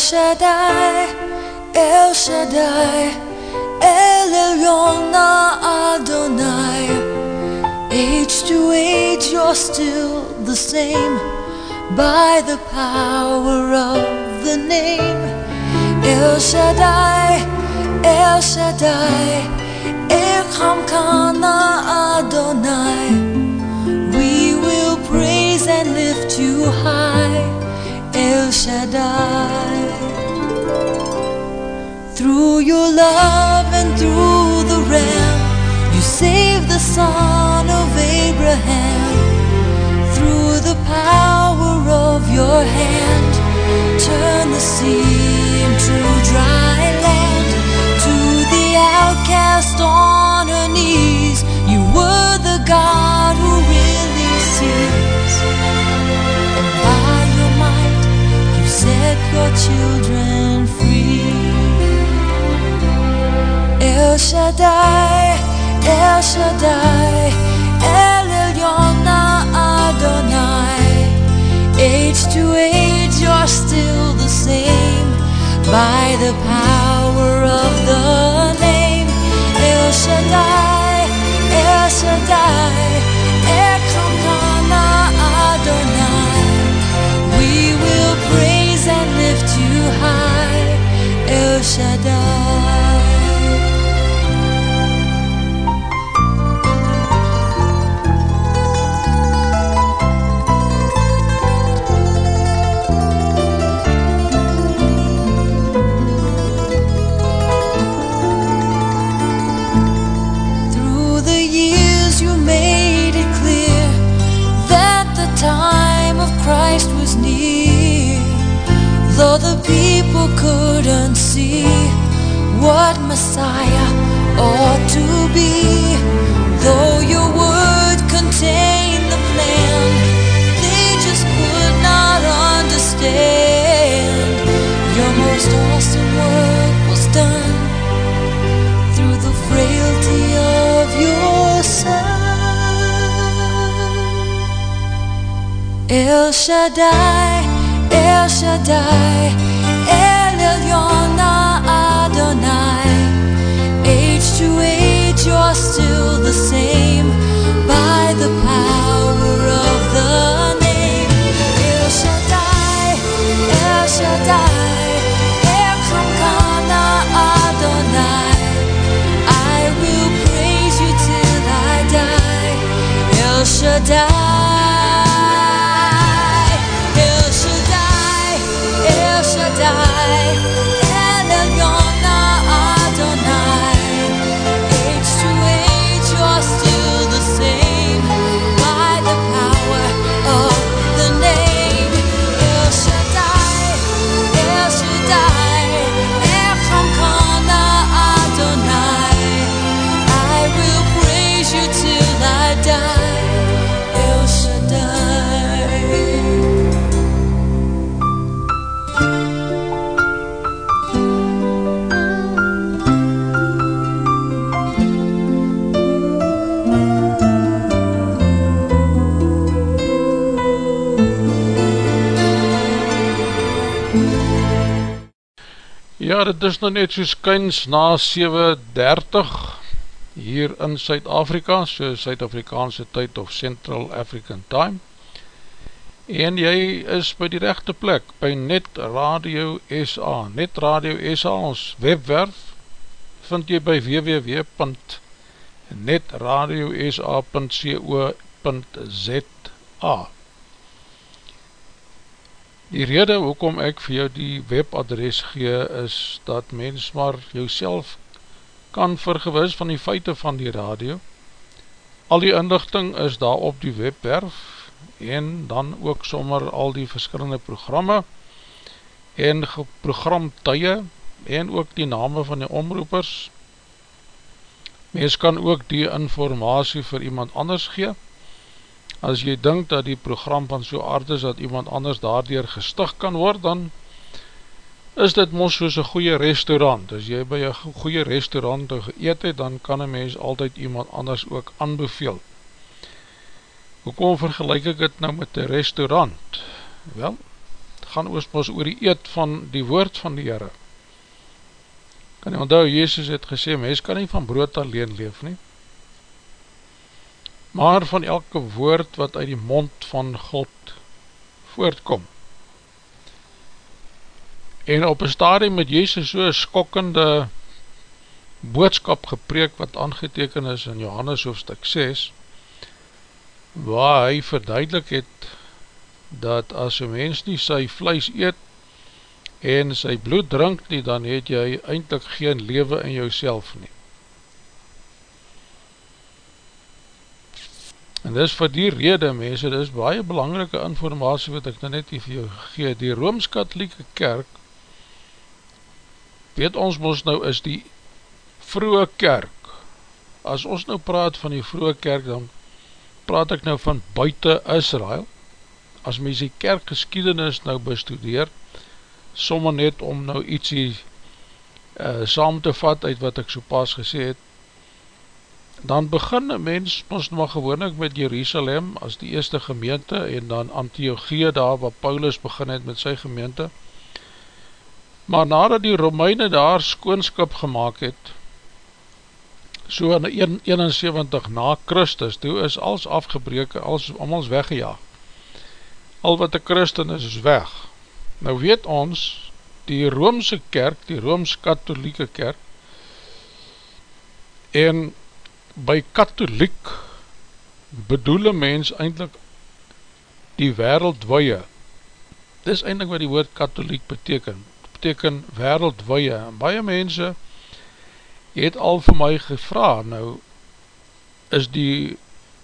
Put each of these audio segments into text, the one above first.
Shaddai, El Shaddai, El Elyon Adonai. Age to age, you're still the same by the power of the name El Shaddai, El Shaddai, Echamkana Adonai. We will praise and lift you high, El Shaddai. Through your love and through the Ram, you saved the son of Abraham. Through the power of your hand, turn the sea into dry land. To the outcast on her knees, you were the God who really sees. And by your might, you set your children El Shaddai, El Shaddai, El Elyon Adonai. Age to age, you're still the same by the power of the name El Shaddai, El Shaddai, Adonai. We will praise and lift you high, El Shaddai. What Messiah ought to be, though your word contained the plan, they just could not understand. Your most awesome work was done through the frailty of your son. El Shaddai, El Shaddai, still the same by the power of the name. El Shaddai, El Shaddai, Adonai. I will praise you till I die. El Shaddai, Ja, dit is nou net soos kyns na 7.30 hier in Suid-Afrika, so Suid-Afrikaanse tyd of Central African Time. En jy is by die rechte plek, by Net Radio SA. Net Radio SA, ons webwerf, vind jy by www.netradiosa.co.za Die rede hoekom ek vir jou die webadres gee is dat mens maar jouself kan vergewis van die feite van die radio. Al die inlichting is daar op die webwerf en dan ook sommer al die verskillende programme en programtuie en ook die name van die omroepers. Mens kan ook die informatie vir iemand anders gee as jy dink dat die program van so aard is dat iemand anders daardoor gestig kan word, dan is dit mos soos een goeie restaurant. As jy by een goeie restaurant geëet het, dan kan een mens altyd iemand anders ook aanbeveel. Hoekom vergelijk ek het nou met een restaurant? Wel, gaan oostmos oor die eet van die woord van die Heere. Kan jy onthou, Jezus het gesê, mens kan nie van brood alleen leef nie, maar van elke woord wat uit die mond van God voortkom. En op een stadium met Jezus so skokkende boodskap gepreek wat aangeteken is in Johannes hoofdstuk 6, waar hy verduidelik het dat as een mens nie sy vlees eet en sy bloed drink nie, dan het jy eindelijk geen leven in jouself nie. En dis vir die rede, mense, dit is baie belangrike informatie wat ek nou net vir jou gegeen. Die Rooms-Katholieke Kerk, weet ons ons nou, is die vroege kerk. As ons nou praat van die vroege kerk, dan praat ek nou van buiten Israel. As mens die kerkgeschiedenis nou bestudeer, sommer net om nou ietsie uh, saam te vat uit wat ek so pas gesê het, dan begin een mens ons maar gewoon ek met Jerusalem as die eerste gemeente en dan Antiochie daar waar Paulus begin het met sy gemeente. Maar nadat die Romeine daar skoonskip gemaakt het, so in 71 na Christus, toe is alles afgebreke, alles, alles weggejaag. Al wat die Christen is, is weg. Nou weet ons, die Roomse kerk, die Rooms-Katholieke kerk, en by katholiek bedoel een mens eindelijk die wereldwee. Dit is eindelijk wat die woord katholiek beteken. Het beteken wereldwee. En baie mense het al vir my gevra, nou is die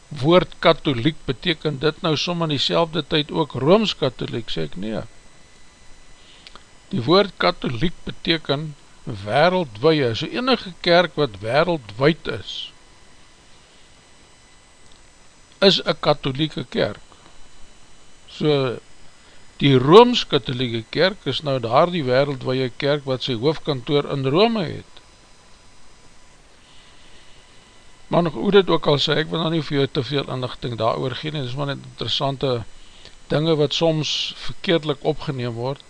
woord katholiek beteken dit nou som in die tyd ook Rooms-Katholiek, sê ek nie. Die woord katholiek beteken wereldwee, so enige kerk wat wereldwijd is, is een katholieke kerk. So, die Rooms-Katholieke kerk is nou daar die wereldwee kerk wat sy hoofdkantoor in Rome het. Maar nog hoe dit ook al sê, ek wil nou nie vir jou te veel inlichting daar oorgeen, dit is maar net interessante dinge wat soms verkeerdelik opgeneem word,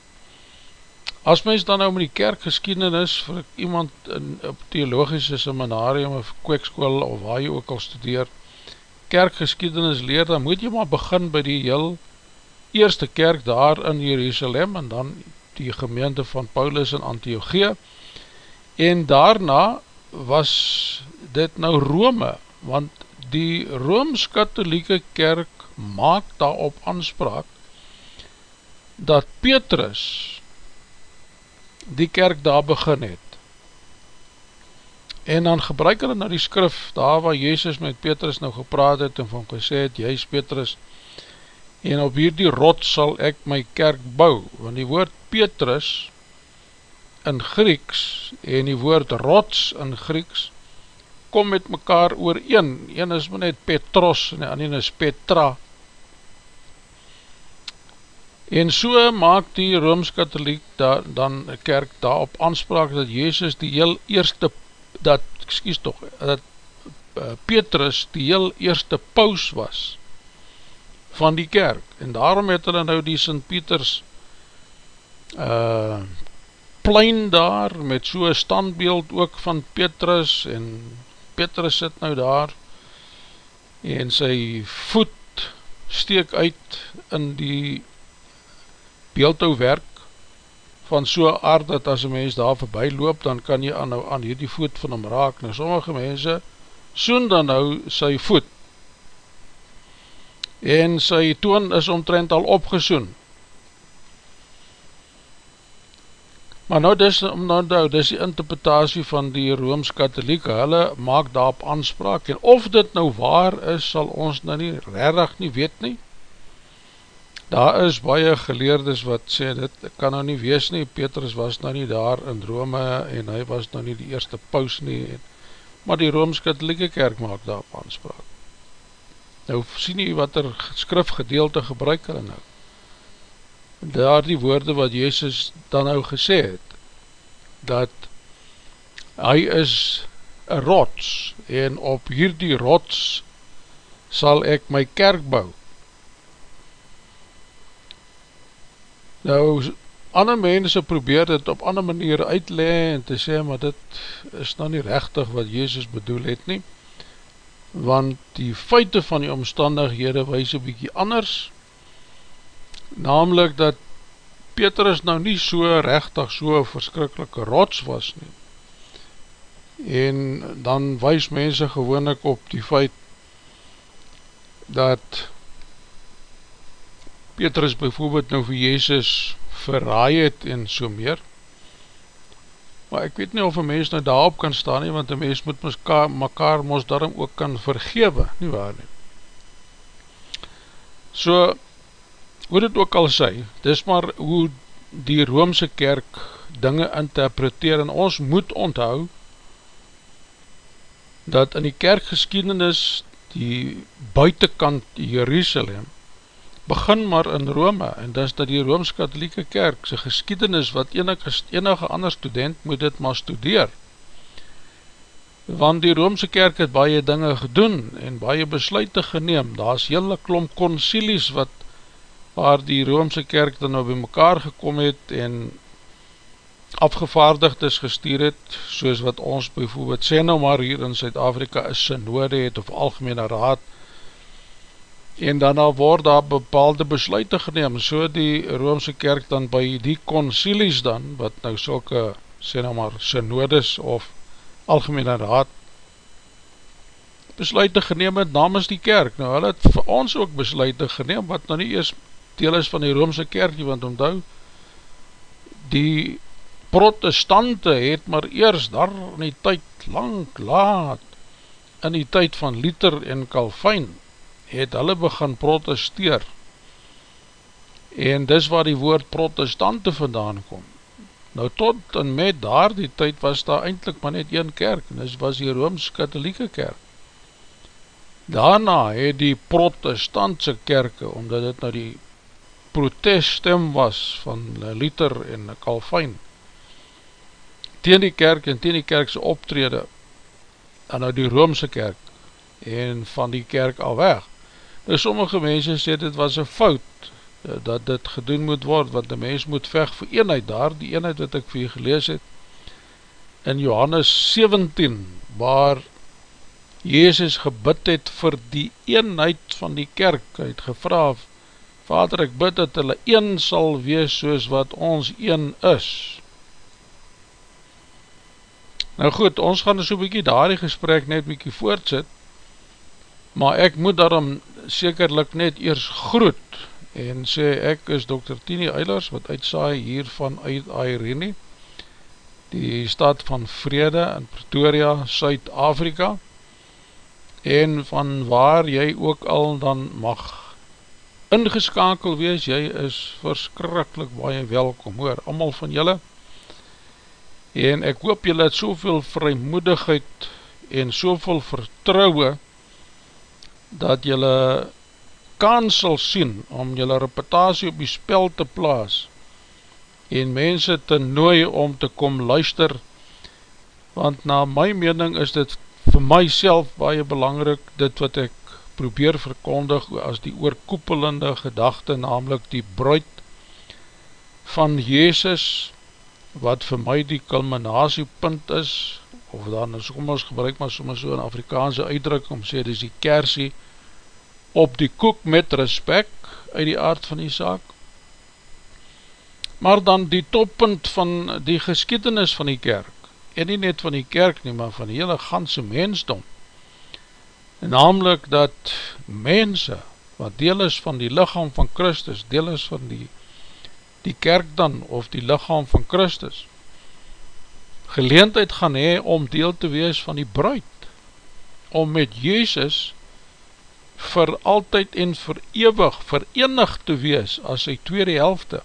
As mens dan nou met die kerkgeschiedenis vir iemand in, op theologische seminarium of kweekskool of waar jy ook al studeer, kerkgeschiedenis leer, dan moet jy maar begin by die heel eerste kerk daar in Jerusalem en dan die gemeente van Paulus in Antiochie en daarna was dit nou Rome, want die Rooms-Katholieke kerk maak daarop aanspraak dat Petrus die kerk daar begin het. En dan gebruik hulle nou die skrif, daar waar Jezus met Petrus nou gepraat het en van gesê het, jy is Petrus, en op hierdie rot sal ek my kerk bou, want die woord Petrus in Grieks en die woord rots in Grieks kom met mekaar oor een, een is maar net Petros en ander is Petra, En so maak die Rooms-Katholiek da, dan kerk daarop aanspraak dat Jezus die heel eerste, dat, excuse toch, dat uh, Petrus die heel eerste paus was van die kerk. En daarom het hulle nou die St. Pieters uh, plein daar met so'n standbeeld ook van Petrus en Petrus sit nou daar en sy voet steek uit in die beeldhou werk van so aard dat as een mens daar voorbij loop, dan kan jy aan, aan hierdie voet van hom raak. Nou sommige mense soen dan nou sy voet en sy toon is omtrent al opgesoen. Maar nou dis, nou, nou, dis die interpretatie van die Rooms-Katholieke, hulle maak daarop aanspraak en of dit nou waar is, sal ons nou nie rarig nie weet nie, Daar is baie geleerdes wat sê, dit kan nou nie wees nie, Petrus was nou nie daar in Rome en hy was nou nie die eerste paus nie, en, maar die Rooms-Katholieke kerk maak daar op aanspraak. Nou sien jy wat er skrifgedeelte gebruik hulle nou. Daar die woorde wat Jezus dan nou gesê het, dat hy is een rots en op hierdie rots sal ek my kerk bouw Nou, ander mense probeer dit op ander manier uitlee en te sê, maar dit is nou nie rechtig wat Jezus bedoel het nie, want die feite van die omstandighede wees een bykie anders, namelijk dat Petrus nou nie so rechtig so verskrikkelike rots was nie, en dan wees mense gewoon ek op die feit dat Petrus bijvoorbeeld nou vir Jezus verraai het en so meer. Maar ek weet nie of een mens nou daarop kan staan nie, want een mens moet mekaar, mekaar ons daarom ook kan vergewe, nie waar nie. So, hoe dit ook al sê, dis maar hoe die Roomse kerk dinge interpreteer en ons moet onthou dat in die kerkgeschiedenis die buitenkant Jerusalem begin maar in Rome en dis dat die Rooms-Katholieke Kerk sy geschiedenis wat enige, enige ander student moet dit maar studeer. Want die Roomse Kerk het baie dinge gedoen en baie besluite geneem. Daar is hele klomp concilies wat waar die Roomse Kerk dan nou by mekaar gekom het en afgevaardigd is gestuur het soos wat ons bijvoorbeeld sê nou maar hier in Zuid-Afrika is synode het of algemene raad en daarna word daar bepaalde besluiten geneem, so die Roomse kerk dan by die concilies dan, wat nou soke, sê nou maar, synodes of algemene raad, besluiten geneem het namens die kerk, nou hulle het vir ons ook besluiten geneem, wat nou nie eers deel is van die Roomse kerk, want omdou, die protestante het maar eers daar in die tyd lang laat, in die tyd van Luther en Calvijn, het hulle begin protesteer. En dis waar die woord protestante vandaan kom. Nou tot en met daar die tyd was daar eindelijk maar net een kerk en dis was die Rooms-Katholieke kerk. Daarna het die protestantse kerke omdat dit nou die proteststem was van Luther en Calvijn teen die kerk en teen die kerkse optrede en nou die Roomse kerk en van die kerk al weg Nou sommige mense sê dit was een fout eh, dat dit gedoen moet word, want die mens moet vecht vir eenheid daar, die eenheid wat ek vir jy gelees het in Johannes 17, waar Jezus gebid het vir die eenheid van die kerk, hy het gevra, Vader ek bid dat hulle een sal wees soos wat ons een is. Nou goed, ons gaan so bykie daar die gesprek net bykie voortsit, maar ek moet daarom sekerlik net eers groet en sê ek is Dr. Tini Eilers wat uitsaai hier van uit Airene die stad van Vrede in Pretoria, Suid-Afrika en van waar jy ook al dan mag ingeskakel wees, jy is verskrikkelijk baie welkom hoor, allemaal van julle en ek hoop julle het soveel vrymoedigheid en soveel vertrouwe dat jylle kans sal sien om jylle reputatie op die spel te plaas en mense te nooi om te kom luister want na my mening is dit vir myself baie belangrik dit wat ek probeer verkondig as die oorkoepelende gedachte namelijk die bruid van Jezus wat vir my die culminatiepunt is of dan is soms gebruik maar soms so in Afrikaanse uitdruk om sê, dis die kersie op die koek met respect uit die aard van die saak, maar dan die toppunt van die geschiedenis van die kerk, en nie net van die kerk nie, maar van die hele ganse mensdom, en namelijk dat mense, wat deel is van die lichaam van Christus, deel is van die, die kerk dan, of die lichaam van Christus, geleentheid gaan hee om deel te wees van die bruid, om met Jezus vir altyd en vir ewig verenig te wees as sy tweede helfte.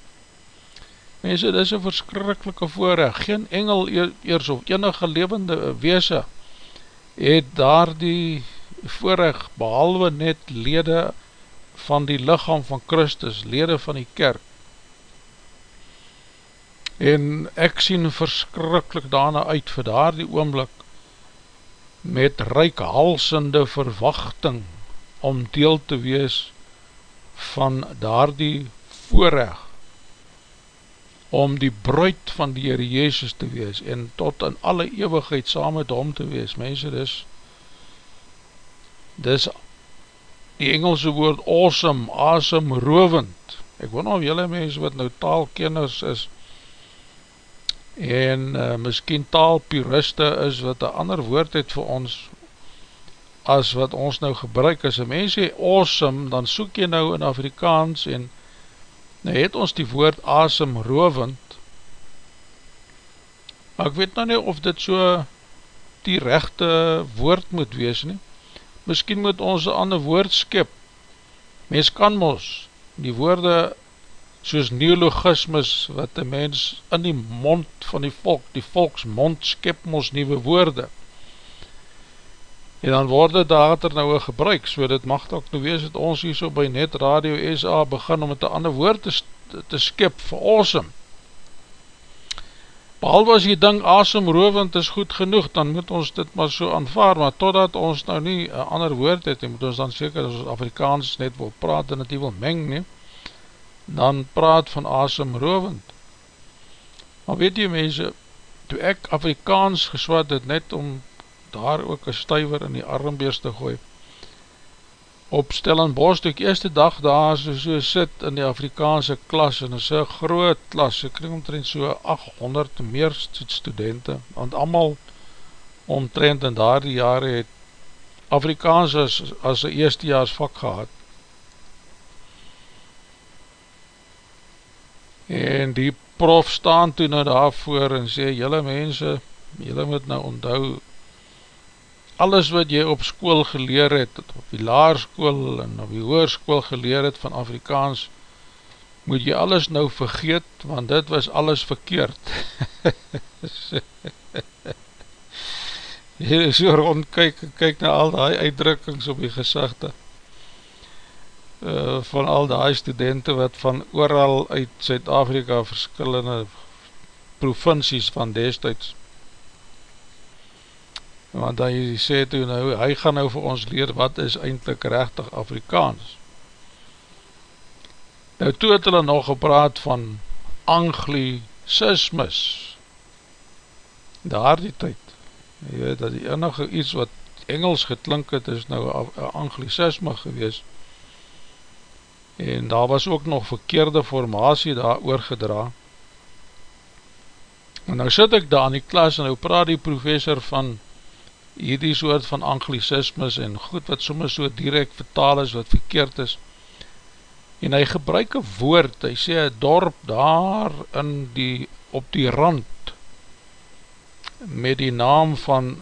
Mense, dit is een verskrikkelike voorrecht, geen engel eers of enige levende weese het daar die voorrecht behalwe net lede van die lichaam van Christus, lede van die kerk, en ek sien verskrikkelijk daarna uit vir daar die oomblik met reikhalsende verwachting om deel te wees van daar die voorrecht om die bruid van die Heere Jezus te wees en tot in alle eeuwigheid saam met hom te wees. Mense, dis dis die Engelse woord awesome, awesome, rovend. Ek wil nou jylle mense wat nou taalkenners is en uh, miskien taalpuriste is wat een ander woord het vir ons as wat ons nou gebruik. As een mens sê awesome, dan soek jy nou in Afrikaans en nou het ons die woord awesome rovend. Maar ek weet nou nie of dit so die rechte woord moet wees nie. Miskien moet ons een ander woord skip. Mens kan mos die woorde soos neologismus wat die mens in die mond van die volk, die volks mond skip mos nieuwe woorde en dan word dit later nou gebruik, so dit mag ook nou wees dat ons hier so by Net Radio SA begin om met een ander woord te, te skip vir awesome. Behalve as die ding awesome rovend is goed genoeg, dan moet ons dit maar so aanvaar, maar totdat ons nou nie een ander woord het, en moet ons dan seker as ons Afrikaans net wil praat en het nie wil meng nie, dan praat van awesome rovend. Maar weet jy mense, toe ek Afrikaans geswad het net om daar ook een stuiver in die armbeers te gooi. Op Stellenbosch, toe ek eerste dag daar so, so sit in die Afrikaanse klas, en is een groot klas, ek kreeg omtrent so 800 meer studenten, want allemaal omtrent in daar die jare het Afrikaans as, as een eerstejaars vak gehad. En die prof staan toe nou daarvoor en sê, jylle mense, jylle moet nou onthou, alles wat jy op school geleer het, op die laarskool en op die hoerskool geleer het van Afrikaans, moet jy alles nou vergeet, want dit was alles verkeerd. jy so rond kyk, na al die uitdrukkings op die gezichte, uh, van al die studenten wat van ooral uit Zuid-Afrika verskillende provincies van destijds. Want hy sê toe nou, hy gaan nou vir ons leer wat is eindelijk rechtig Afrikaans. Nou toe het hulle nog gepraat van anglicismus, daar die tyd, jy weet dat die enige iets wat Engels geklink het, is nou anglicisme gewees, en daar was ook nog verkeerde formatie daar oorgedra, en nou sit ek daar in die klas, en nou praat die professor van hierdie soort van anglicismes en goed wat soms so direct vertaal is, wat verkeerd is, en hy gebruik een woord, hy sê een dorp daar in die, op die rand, met die naam van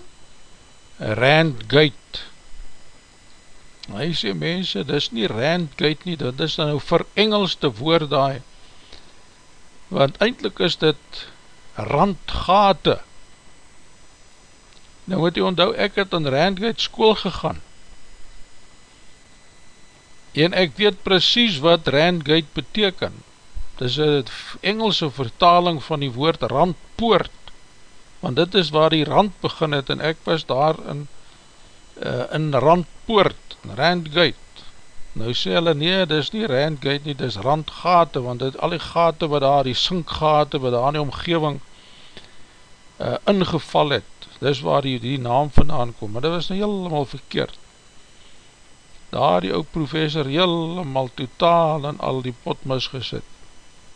Randgate, hy sê mense, dit is nie Randgate nie, dit is nou vir Engelse woord daar, want eindelijk is dit randgate, Nou moet jy onthou, ek het in Randgate school gegaan. En ek weet precies wat Randgate beteken. Dit is een Engelse vertaling van die woord randpoort. Want dit is waar die rand begin het en ek was daar in, uh, in randpoort, in Randgate. Nou sê hulle, nee, dit is nie Randgate nie, dit is randgate, want dit, al die gate wat daar, die sinkgate wat daar in die omgeving uh, ingeval het, dis waar die, die naam vandaan kom, maar dit was nou helemaal verkeerd. Daar die ook professor helemaal totaal en al die pot misgesit,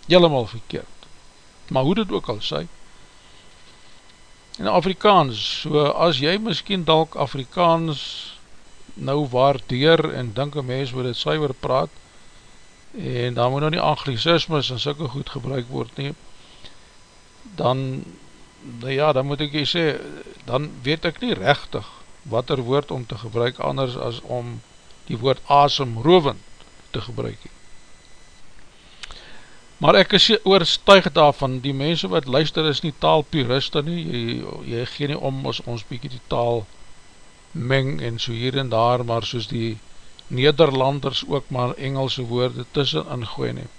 helemaal verkeerd. Maar hoe dit ook al sê, in Afrikaans, so as jy miskien dalk Afrikaans nou waardeer en dink een mens moet dit syver praat, en daar moet nou nie anglicismus en sikke goed gebruik word nie, dan nou ja, dan moet ek jy sê, dan weet ek nie rechtig wat er woord om te gebruik anders as om die woord asemrovend te gebruik. Maar ek is oorstuig daarvan, die mense wat luister is nie taalpuriste nie, jy, jy gee nie om as ons bykie die taal meng en so hier en daar, maar soos die Nederlanders ook maar Engelse woorde tussen ingooi nie.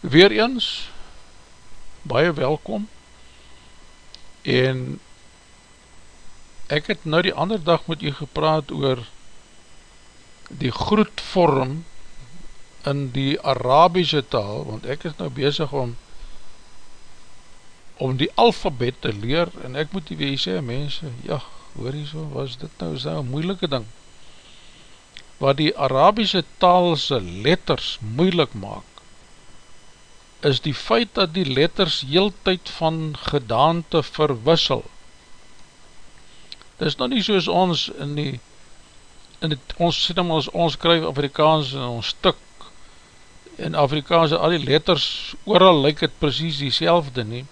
Weer eens, baie welkom en ek het nou die ander dag met u gepraat oor die groetvorm in die Arabische taal, want ek is nou bezig om om die alfabet te leer, en ek moet die wees sê, mense, ja, hoor hier so, was dit nou so een moeilike ding, wat die Arabische taalse letters moeilik maak, is die feit dat die letters heel tyd van gedaante verwissel. Dit is nou nie soos ons in die, in die ons sê nou ons, ons skryf Afrikaans in ons stuk, in Afrikaans al die letters, ooral lyk het precies die selfde nie.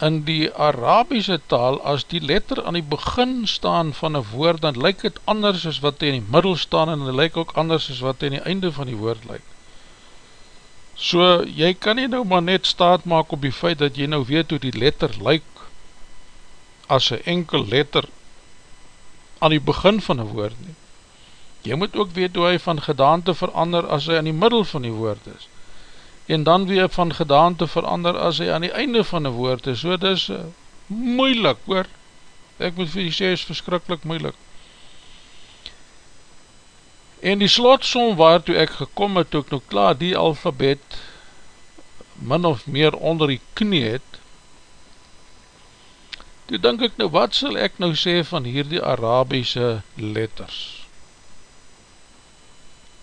In die Arabiese taal, as die letter aan die begin staan van een woord, dan lyk het anders as wat in die middel staan, en lyk ook anders as wat in die einde van die woord lyk. So, jy kan nie nou maar net staat maak op die feit dat jy nou weet hoe die letter lyk as een enkel letter aan die begin van die woord nie. Jy moet ook weet hoe hy van gedaante verander as hy aan die middel van die woord is. En dan weer van gedaante verander as hy aan die einde van die woord is. So, dit is uh, moeilik hoor. Ek moet vir jy sê, is verskrikkelijk moeilik. En die slotsom waartoe ek gekom het, toe ek nou klaar die alfabet min of meer onder die knie het, toe denk ek nou, wat sal ek nou sê van hierdie Arabiese letters?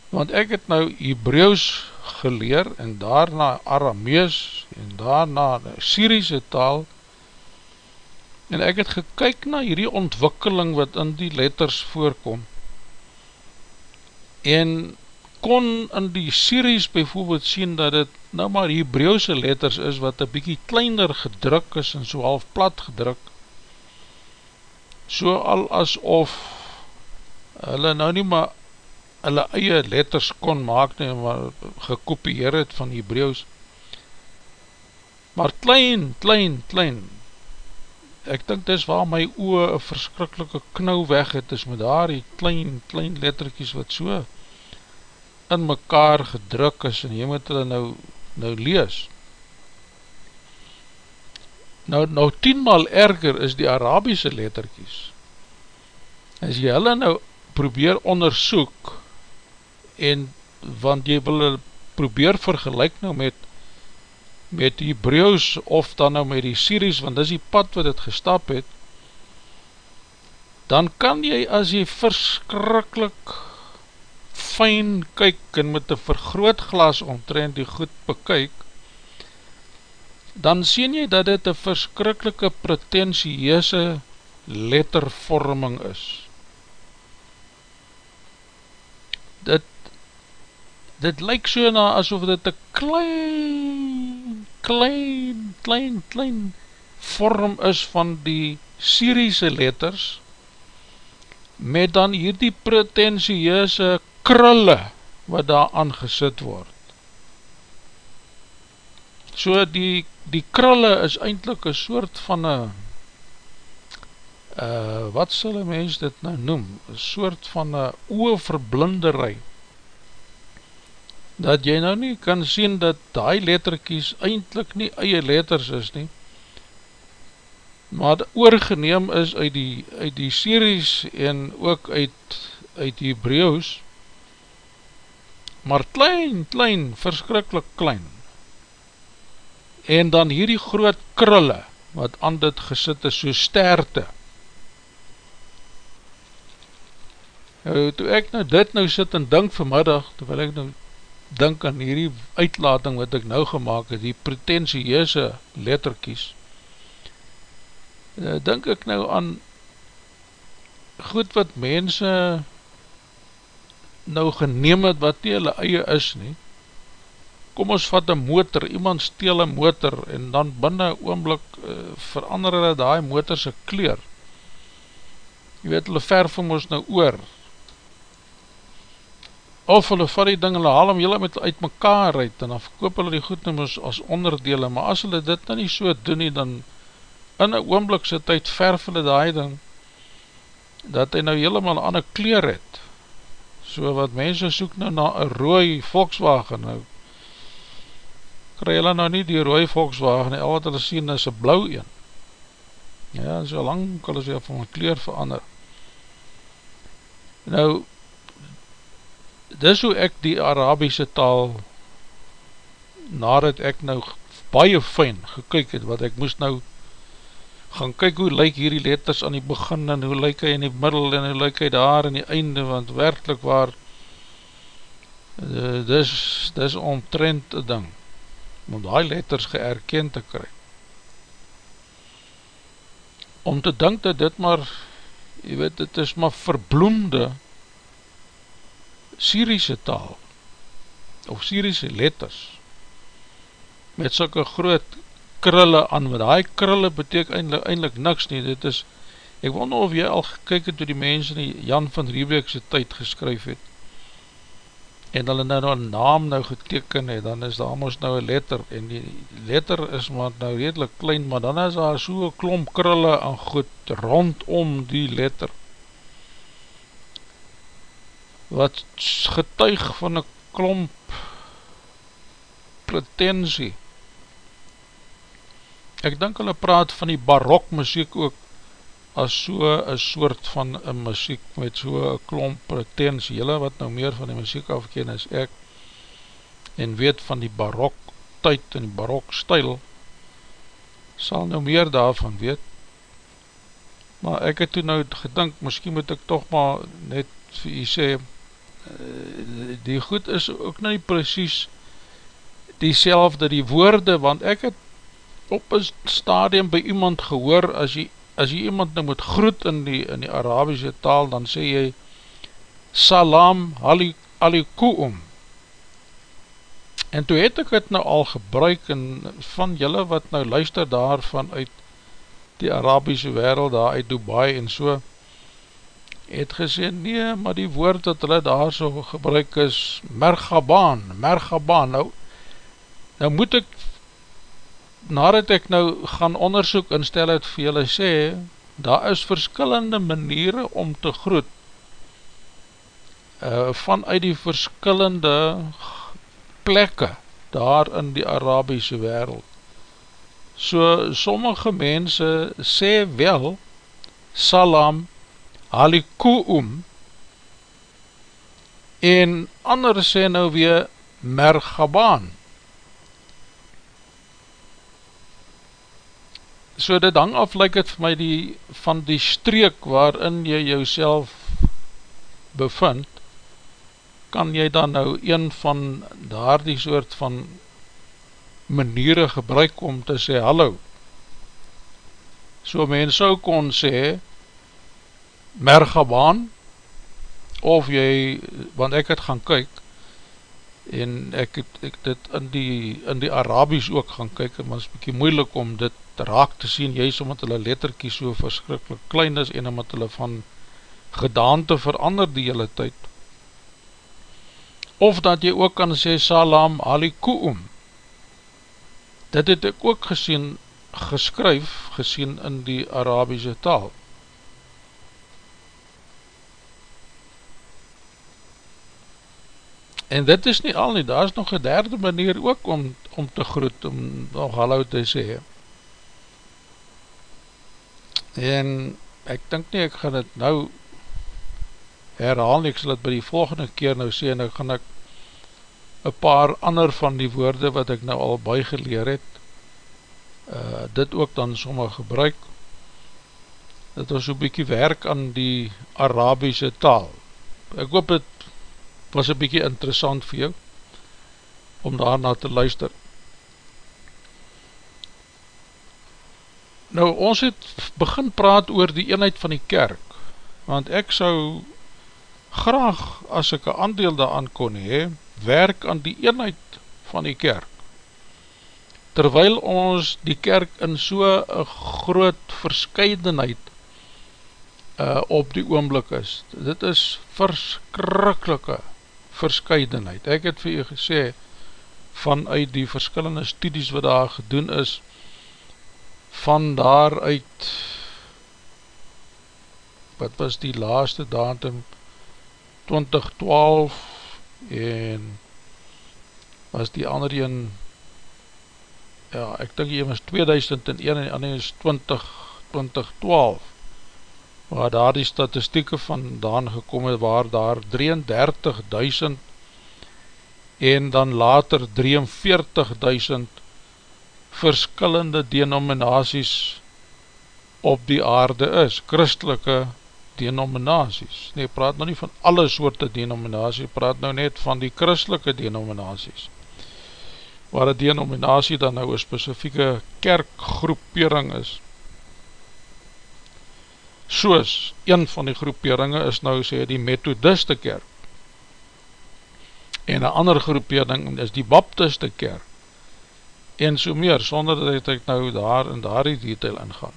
Want ek het nou Hebreeuws geleer, en daarna Aramees, en daarna Syriese taal, en ek het gekyk na hierdie ontwikkeling wat in die letters voorkomt, en kon in die series bijvoorbeeld sien dat het nou maar Hebreeuwse letters is wat een bykie kleiner gedruk is en so half plat gedruk. So al asof hulle nou nie maar hulle eie letters kon maak nie, maar gekopieer het van Hebreeuws maar klein, klein, klein ek dink dis waar my oe een verskrikkelike knou weg het, is met daar die klein, klein letterkies wat so in mekaar gedruk is en jy moet hulle nou, nou lees. Nou, nou tienmaal erger is die Arabiese letterkies. As jy hulle nou probeer onderzoek en want jy wil probeer vergelijk nou met met die Hebrews of dan nou met die Syries, want dis die pad wat het gestap het, dan kan jy as jy verskrikkelijk fijn kyk en met een vergrootglas omtrend die goed bekyk, dan sien jy dat dit een verskrikkelike pretentieuse lettervorming is. Dit, dit lyk so na asof dit een klein, klein, klein, klein vorm is van die Syriese letters, met dan hierdie pretentieuse krulle wat daar aangesit word. So die, die krulle is eindelijk een soort van een, uh, wat sal een mens dit nou noem, een soort van een oorverblinderij, dat jy nou nie kan sien dat die letterkies eindelijk nie eie letters is nie, maar oorgeneem is uit die, uit die series en ook uit, uit die Hebreeuws, maar klein, klein, verskrikkelijk klein. En dan hierdie groot krulle, wat aan dit gesit is, so sterte. Nou, toe ek nou dit nou sit en dink vanmiddag, terwijl ek nou dink aan hierdie uitlating wat ek nou gemaakt het, die pretentieuse letterkies, nou, dink ek nou aan goed wat mense nou geneem het wat nie hulle eie is nie, kom ons vat een motor, iemand steel een motor en dan binnen oomblik uh, verander hulle die motorse kleur. Je weet, hulle verf hem ons nou oor. Of hulle vat die ding, hulle haal hem julle met uit mekaar uit en dan verkoop hulle die goed nou as onderdele, maar as hulle dit nou nie so doen nie, dan in een oomblik sy tyd verf hulle die ding, dat hy nou helemaal aan een kleur het. So wat mense soek nou na een rooi Volkswagen, nou kry hulle nou nie die rooi Volkswagen, al wat hulle sien is een blauw een, ja, so lang kan hulle sê van kleur verander, nou, dis hoe ek die Arabiese taal nadat ek nou baie fijn gekyk het, wat ek moes nou gaan kyk hoe lyk hierdie letters aan die begin en hoe lyk hy in die middel en hoe lyk hy daar in die einde, want werkelijk waar uh, dis, dis omtrent een ding om die letters geërkend te kry. Om te dink dat dit maar jy weet, dit is maar verbloemde Syriese taal of Syriese letters met sulke groot krulle aan, want die krulle beteken eindelijk, eindelijk niks nie, dit is, ek wonder of jy al gekyk het toe die mens in die Jan van Riebeekse tyd geskryf het, en hulle nou nou naam nou geteken het, dan is daar ons nou een letter, en die letter is maar nou redelijk klein, maar dan is daar so'n klomp krulle aan goed rondom die letter, wat getuig van een klomp pretensie, Ek dink hulle praat van die barok muziek ook as so een soort van een muziek met so een klomp pretensie. Julle wat nou meer van die muziek afken is ek en weet van die barok tyd en die barok stijl sal nou meer daarvan weet. Maar ek het toen nou gedink, miskien moet ek toch maar net vir jy sê, die goed is ook nou nie precies die selfde die woorde, want ek het op een stadium by iemand gehoor, as jy, as jy iemand nou moet groet in die, in die Arabische taal, dan sê jy, Salam alikoum. En toe het ek het nou al gebruik, en van julle wat nou luister daarvan uit die Arabische wereld, daar uit Dubai en so, het gesê, nee, maar die woord dat hulle daar so gebruik is, mergabaan, mergabaan, nou, nou moet ek nadat ek nou gaan onderzoek instel het vir julle sê, daar is verskillende maniere om te groet uh, vanuit die verskillende plekke daar in die Arabiese wereld. So sommige mense sê wel salam alikoum en ander sê nou weer mergabaan so dit hang af lyk het vir my die, van die streek waarin jy jouself bevind, kan jy dan nou een van daar die soort van maniere gebruik om te sê hallo. So mens sou kon sê, mergabaan, of jy, want ek het gaan kyk, en ek het, ek dit in die, in die Arabies ook gaan kyk, en was bykie moeilik om dit raak te sien, juist omdat hulle letterkie so verskrikkelijk klein is en omdat hulle van gedaante verander die hele tyd. Of dat jy ook kan sê salam alikoum. Dit het ek ook gesien, geskryf, gesien in die Arabiese taal. En dit is nie al nie, daar is nog een derde manier ook om, om te groet, om nog hallo te sê. En ek dink nie ek gaan het nou herhaal nie, ek sal het by die volgende keer nou sê en ek gaan ek een paar ander van die woorde wat ek nou al bygeleer het uh, dit ook dan sommer gebruik. Dit was so'n bykie werk aan die Arabiese taal. Ek hoop het was een bykie interessant vir jou om daarna te luister Nou, ons het begin praat oor die eenheid van die kerk, want ek sou graag, as ek een aandeel daaraan kon hee, werk aan die eenheid van die kerk. Terwyl ons die kerk in so'n groot verscheidenheid uh, op die oomblik is. Dit is verskrikkelike verscheidenheid. Ek het vir u gesê, vanuit die verskillende studies wat daar gedoen is, van daaruit wat was die laaste datum 2012 en was die ander een ja ek dink die een was 2001 en die ander is 20, 2012 waar daar die statistieke vandaan gekom het, waar daar 33.000 en dan later 43.000 verskillende denominaties op die aarde is, christelike denominaties. Nee, praat nou nie van alle soorte denominaties, praat nou net van die christelike denominaties. Waar die denominatie dan nou een specifieke kerkgroepering is, soos een van die groeperinge is nou sê die methodiste kerk. En een ander groepering is die baptiste kerk. En so meer, sonder dat ek nou daar in daar die detail ingaan.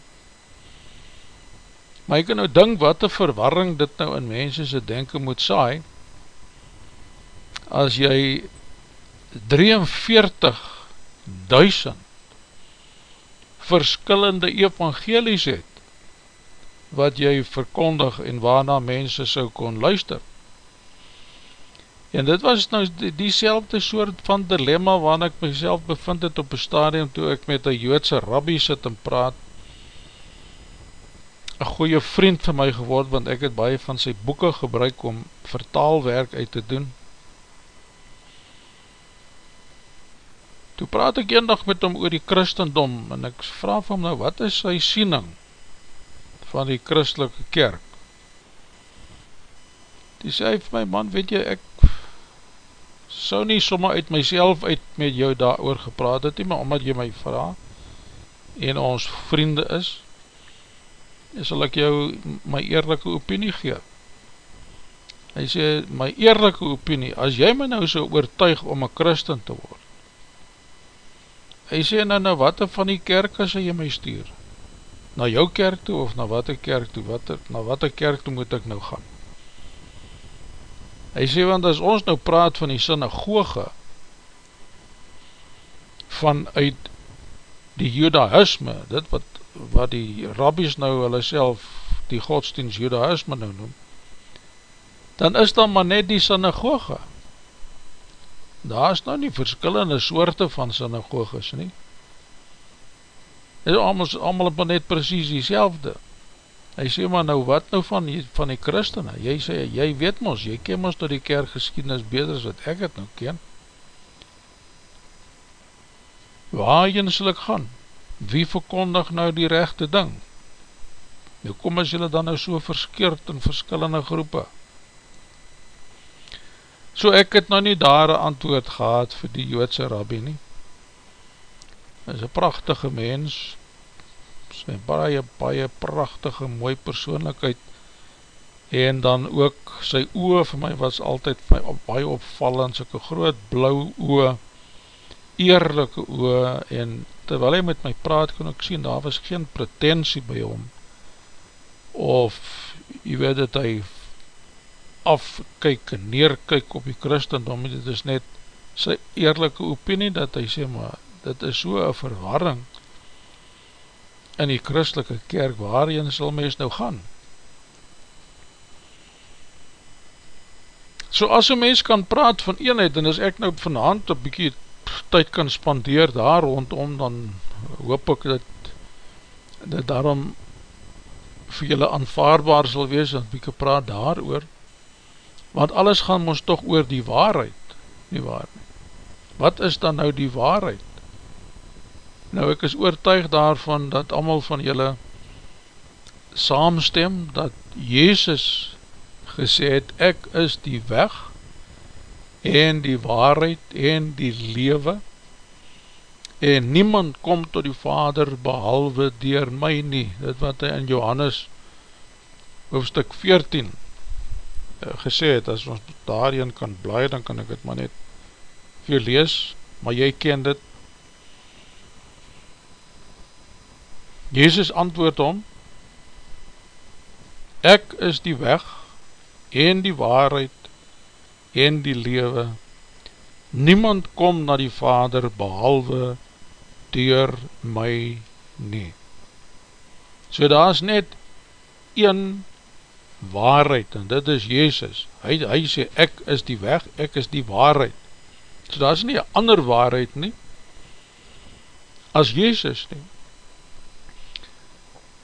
Maar ek kan nou dink wat die verwarring dit nou in mense se denken moet saai as jy 43.000 verskillende evangelies het wat jy verkondig en waarna mense so kon luister. En dit was nou die, die soort van dilemma waarin ek myself bevind het op een stadium toe ek met een joodse rabbi sit en praat. Een goeie vriend van my geword, want ek het baie van sy boeken gebruik om vertaalwerk uit te doen. Toe praat ek een dag met hom oor die christendom en ek vraag van hom nou, wat is sy siening? Van die christelike kerk. Die sê vir my, man, weet jy, ek sou nie sommer uit myself uit met jou daar oor gepraat het, maar omdat jy my vraag, en ons vriende is, sal ek jou my eerlijke opinie gee. Hy sê, my eerlijke opinie, as jy my nou so oortuig om een christen te word, hy sê, nou, nou, wat van die kerk as jy my stuur? Na jou kerk toe of na wat ek kerk toe, wat, na wat ek kerk toe moet ek nou gaan. Hy sê, want as ons nou praat van die synagoge, vanuit die judaïsme, dit wat, wat die rabbies nou hulle self die godsdienst judaïsme nou noem, dan is dan maar net die synagoge. Daar is nou nie verskillende soorte van synagoges nie is allemaal op net precies die selfde. Hy sê maar nou wat nou van die, van die christene? Jy sê, jy weet mos, jy ken mos door die kerkgeschiedenis beter as wat ek het nou ken. Waarheen sal ek gaan? Wie verkondig nou die rechte ding? Nou kom as jylle dan nou so verskeerd in verskillende groepe. So ek het nou nie daar een antwoord gehad vir die joodse rabbi nie is een prachtige mens, sy baie, baie prachtige, mooi persoonlikheid, en dan ook sy oe vir my was altyd my, baie opvallend, syke groot blauw oe, eerlijke oe, en terwyl hy met my praat, kon ek sien, daar was geen pretensie by hom, of, jy weet dat hy afkyk en neerkyk op die christendom, dit is net sy eerlijke opinie, dat hy sê, maar dit is so een verwarring in die christelike kerk, waarin sal mens nou gaan? So as een mens kan praat van eenheid, en as ek nou van hand een bykie tyd kan spandeer daar rondom, dan hoop ek dat dit daarom vir julle aanvaarbaar sal wees, dat bykie praat daar oor, want alles gaan ons toch oor die waarheid, nie waar nie. Wat is dan nou die waarheid? Nou ek is oortuig daarvan dat allemaal van julle saamstem dat Jezus gesê het ek is die weg en die waarheid en die lewe en niemand kom tot die Vader behalwe dier my nie. Dit wat hy in Johannes hoofstuk 14 eh, gesê het, as ons daarin kan bly, dan kan ek het maar net vir lees, maar jy ken dit Jezus antwoord om, Ek is die weg en die waarheid en die lewe. Niemand kom na die Vader behalwe door my nie. So daar is net een waarheid en dit is Jezus. Hy, hy sê ek is die weg, ek is die waarheid. So daar is nie een ander waarheid nie as Jezus nie.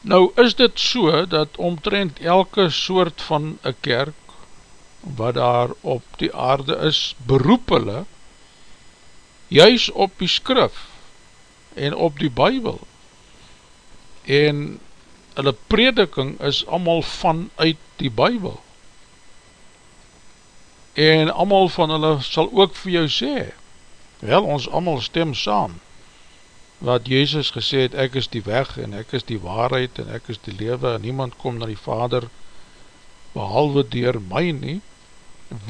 Nou is dit so dat omtrent elke soort van een kerk wat daar op die aarde is, beroep hulle juist op die skrif en op die bybel. En hulle prediking is allemaal vanuit die bybel. En allemaal van hulle sal ook vir jou sê wel ons allemaal stem saam wat Jezus gesê het ek is die weg en ek is die waarheid en ek is die lewe en niemand kom na die vader behalwe dier my nie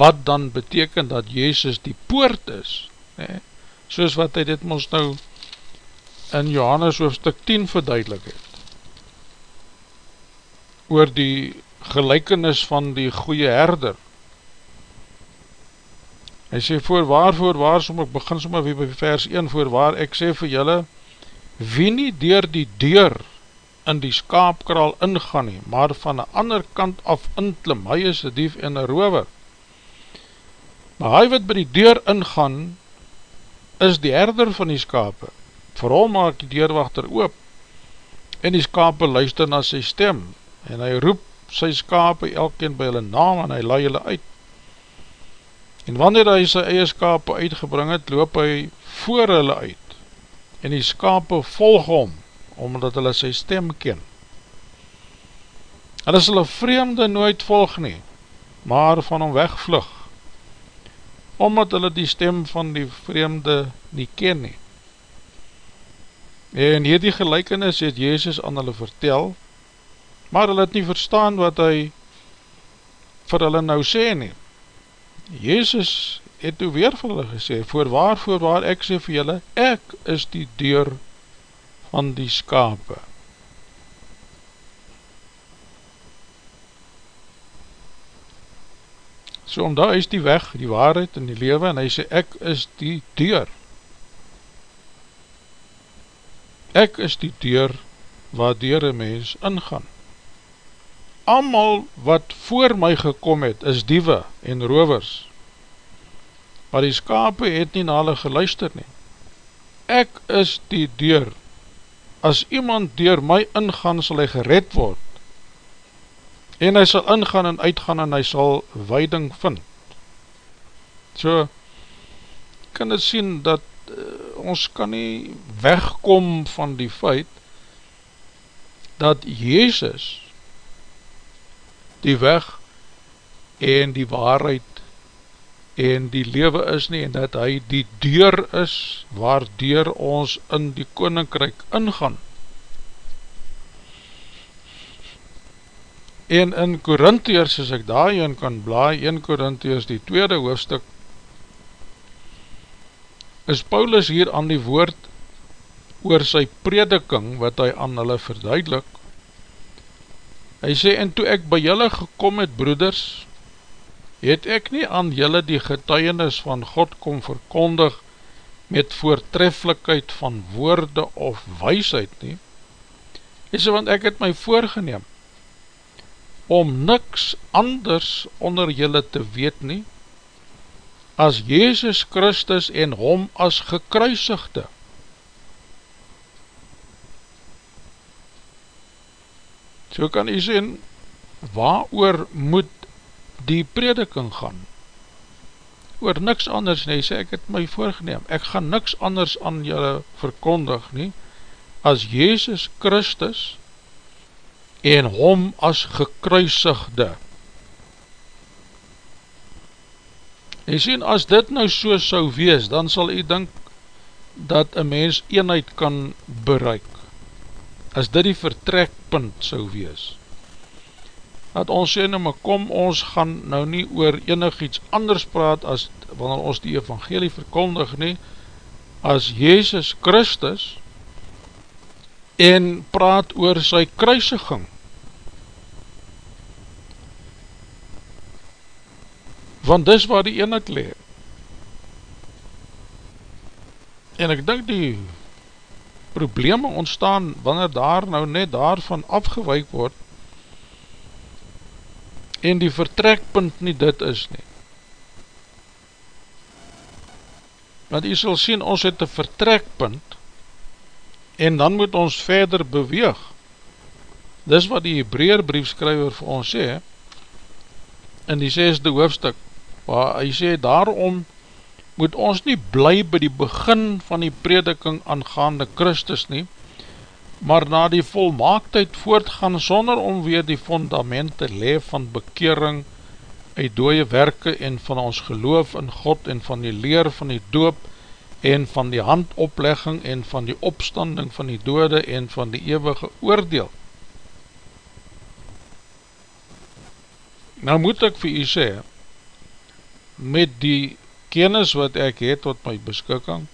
wat dan beteken dat Jezus die poort is nee? soos wat hy dit ons nou in Johannes hoofdstuk 10 verduidelik het oor die gelijkenis van die goeie herder. Hy sê, voor waar, voor waar, som ek begin som by vers 1, voor waar, ek sê vir julle, wie nie door die deur in die skaapkraal ingaan nie, maar van die ander kant af inklim, hy is een dief en een rover. Maar hy wat by die deur ingaan, is die herder van die skape. Vooral maak die deurwachter oop, en die skape luister na sy stem, en hy roep sy skape elkeen by hulle naam en hy laai hulle uit. En wanneer hy sy eie skape uitgebring het, loop hy voor hulle uit en die skape volg hom, omdat hulle sy stem ken. Hulle sal een vreemde nooit volg nie, maar van hom wegvlug, omdat hulle die stem van die vreemde nie ken nie. En hierdie gelijkenis het Jezus aan hulle vertel, maar hulle het nie verstaan wat hy vir hulle nou sê nie. Jezus het toe weer vir hulle gesê, voorwaar, voorwaar, ek sê vir julle, ek is die deur van die skape. So om daar is die weg, die waarheid en die lewe, en hy sê, ek is die deur. Ek is die deur waar deur een mens ingaan amal wat voor my gekom het, is diewe en rovers, maar die skape het nie na hulle geluister nie. Ek is die deur, as iemand deur my ingaan, sal hy gered word, en hy sal ingaan en uitgaan, en hy sal weiding vind. So, kan het sien dat uh, ons kan nie wegkom van die feit, dat Jezus, die weg en die waarheid en die lewe is nie en dat hy die deur is waar deur ons in die koninkryk ingaan. En in Korintheers, as ek daarin kan blaai, 1 Korintheers, die tweede hoofstuk, is Paulus hier aan die woord oor sy prediking, wat hy aan hulle verduidelik, Hy sê, en toe ek by julle gekom het, broeders, het ek nie aan julle die getuienis van God kom verkondig met voortreffelijkheid van woorde of weisheid nie. Hy sê, want ek het my voorgeneem om niks anders onder julle te weet nie, as Jezus Christus en hom as gekruisigde. So kan jy sê, waar moet die prediking gaan? Oor niks anders nie, sê ek het my voorgeneem, ek gaan niks anders aan julle verkondig nie, as Jezus Christus en hom as gekruisigde. Jy sê, as dit nou so sou wees, dan sal jy dink dat een mens eenheid kan bereik as dit die vertrekpunt sou wees. Dat ons sê nou, maar kom, ons gaan nou nie oor enig iets anders praat as wanneer ons die evangelie verkondig nie, as Jezus Christus en praat oor sy kruisiging. Want dis waar die eenheid lewe. En ek dink die probleme ontstaan wanneer daar nou net daarvan afgewijk word en die vertrekpunt nie dit is nie. Want jy sal sien, ons het een vertrekpunt en dan moet ons verder beweeg dis wat die Hebraer briefskrywer vir ons sê, in die 6de hoofdstuk, waar hy sê, daarom moet ons nie bly by die begin van die prediking aangaande Christus nie, maar na die volmaaktheid voortgaan sonder om weer die fundament te le van bekering uit dooie werke en van ons geloof in God en van die leer van die doop en van die handoplegging en van die opstanding van die dode en van die eeuwige oordeel. Nou moet ek vir u sê, met die kennis wat ek het tot my beskikking,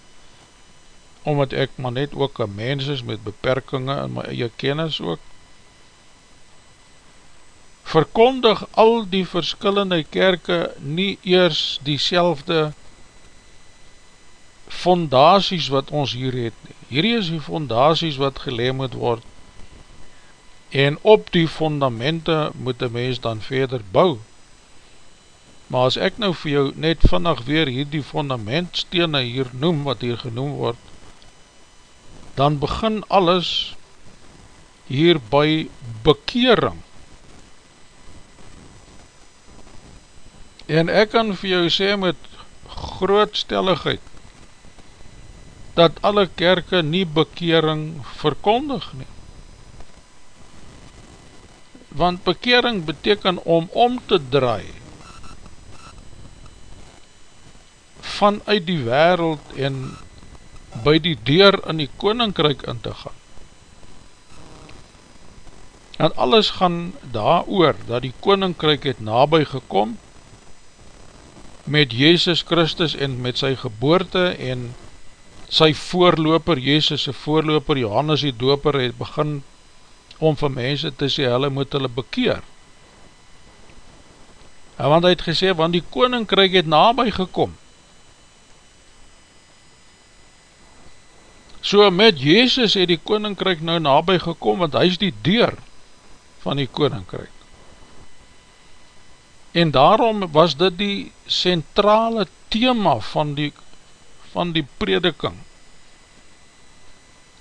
omdat ek maar net ook een mens is met beperkinge in my eie kennis ook, verkondig al die verskillende kerke nie eers die selfde fondaties wat ons hier het nie. Hierdie is die fondaties wat geleem moet word en op die fondamente moet die mens dan verder bou. Maar as ek nou vir jou net vannig weer hier die fondamentstene hier noem wat hier genoem word, dan begin alles hier by bekering. En ek kan vir jou sê met groot stelligheid, dat alle kerke nie bekering verkondig nie. Want bekering beteken om om te draai vanuit die wereld en by die deur in die koninkryk in te gaan. En alles gaan daar oor, dat die koninkryk het nabij gekom met Jezus Christus en met sy geboorte en sy voorloper, Jezus voorloper, Johannes die doper het begin om vir mense te sê, hulle moet hulle bekeer. En want hy het gesê, want die koninkryk het nabij gekom. So met Jezus het die koninkryk nou nabij gekom, want hy is die deur van die koninkryk. En daarom was dit die centrale thema van die van die prediking.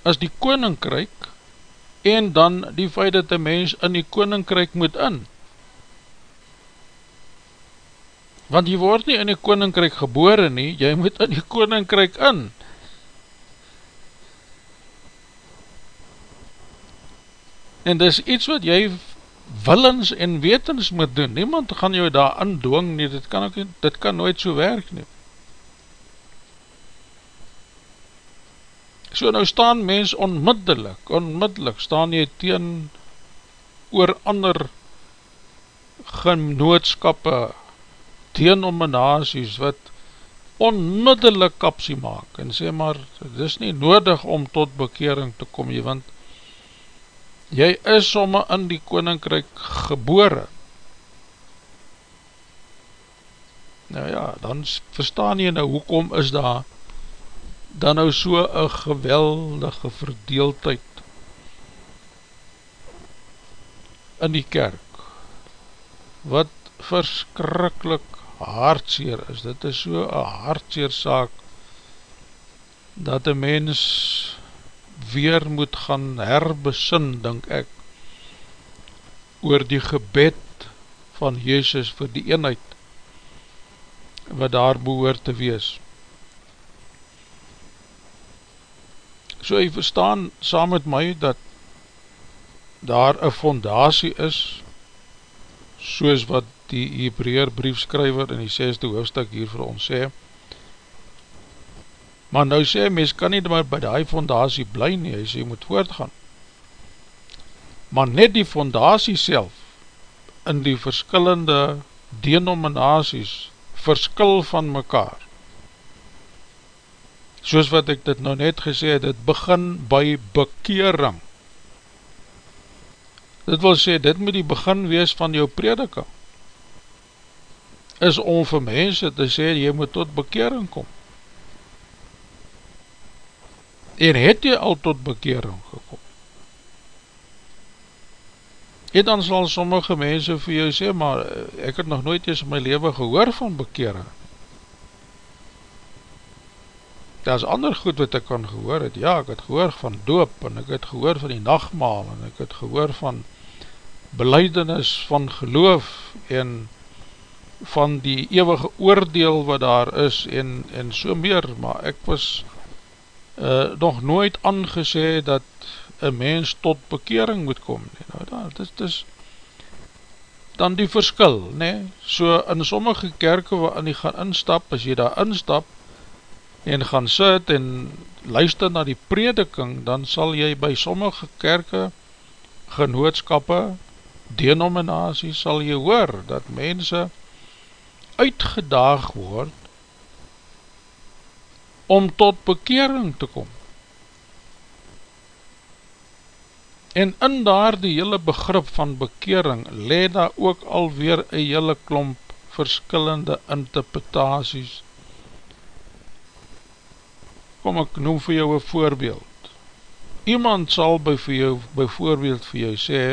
As die koninkryk en dan die feit dat die mens in die koninkryk moet in. Want jy word nie in die koninkryk gebore nie jy moet in die koninkryk in en dis iets wat jy willens en wetens moet doen. Niemand gaan jou daar indwing nie. Dit kan, ook, dit kan nooit so werk nie. So nou staan mens onmiddellik, onmiddellik staan jy teen oor ander genootskappe, teenominaties wat onmiddellik kapsie maak en sê maar, dit is nie nodig om tot bekering te kom jy, want jy is somme in die koninkryk gebore. Nou ja, dan verstaan jy nou, hoekom is daar dan nou so een geweldige verdeeldheid in die kerk wat verskrikkelijk hartseer is dit is so een hartseer saak dat een mens weer moet gaan herbesin denk ek oor die gebed van Jezus vir die eenheid wat daar behoor te wees. So jy verstaan saam met my dat daar een fondatie is soos wat die Hebreer briefskryver in die 6de hoofdstuk hier vir ons sê maar nou sê mens kan nie maar by die fondatie bly nie, hy sê jy moet voortgaan maar net die fondatie self in die verskillende denominaties verskil van mekaar soos wat ek dit nou net gesê het, dit begin by bekering. Dit wil sê, dit moet die begin wees van jou prediking. Is om vir mense te sê, jy moet tot bekering kom. En het jy al tot bekering gekom? En dan sal sommige mense vir jou sê, maar ek het nog nooit eens in my leven gehoor van bekering daar is ander goed wat ek kan gehoor het, ja, ek het gehoor van doop, en ek het gehoor van die nachtmaal, en ek het gehoor van beleidenis van geloof en van die eeuwige oordeel wat daar is en, en so meer, maar ek was uh, nog nooit aangesê dat een mens tot bekering moet kom. Nie. Nou, dat is, is dan die verskil, nee? so in sommige kerke waarin jy gaan instap, as jy daar instap en gaan sit en luister na die prediking, dan sal jy by sommige kerke, genootskappe, denominaties, sal jy hoor dat mense uitgedaag word om tot bekering te kom. En in daar die hele begrip van bekering leed daar ook alweer een hele klomp verskillende interpretaties. Kom ek noem vir jou een voorbeeld. Iemand sal by vir jou, by voorbeeld vir jou sê,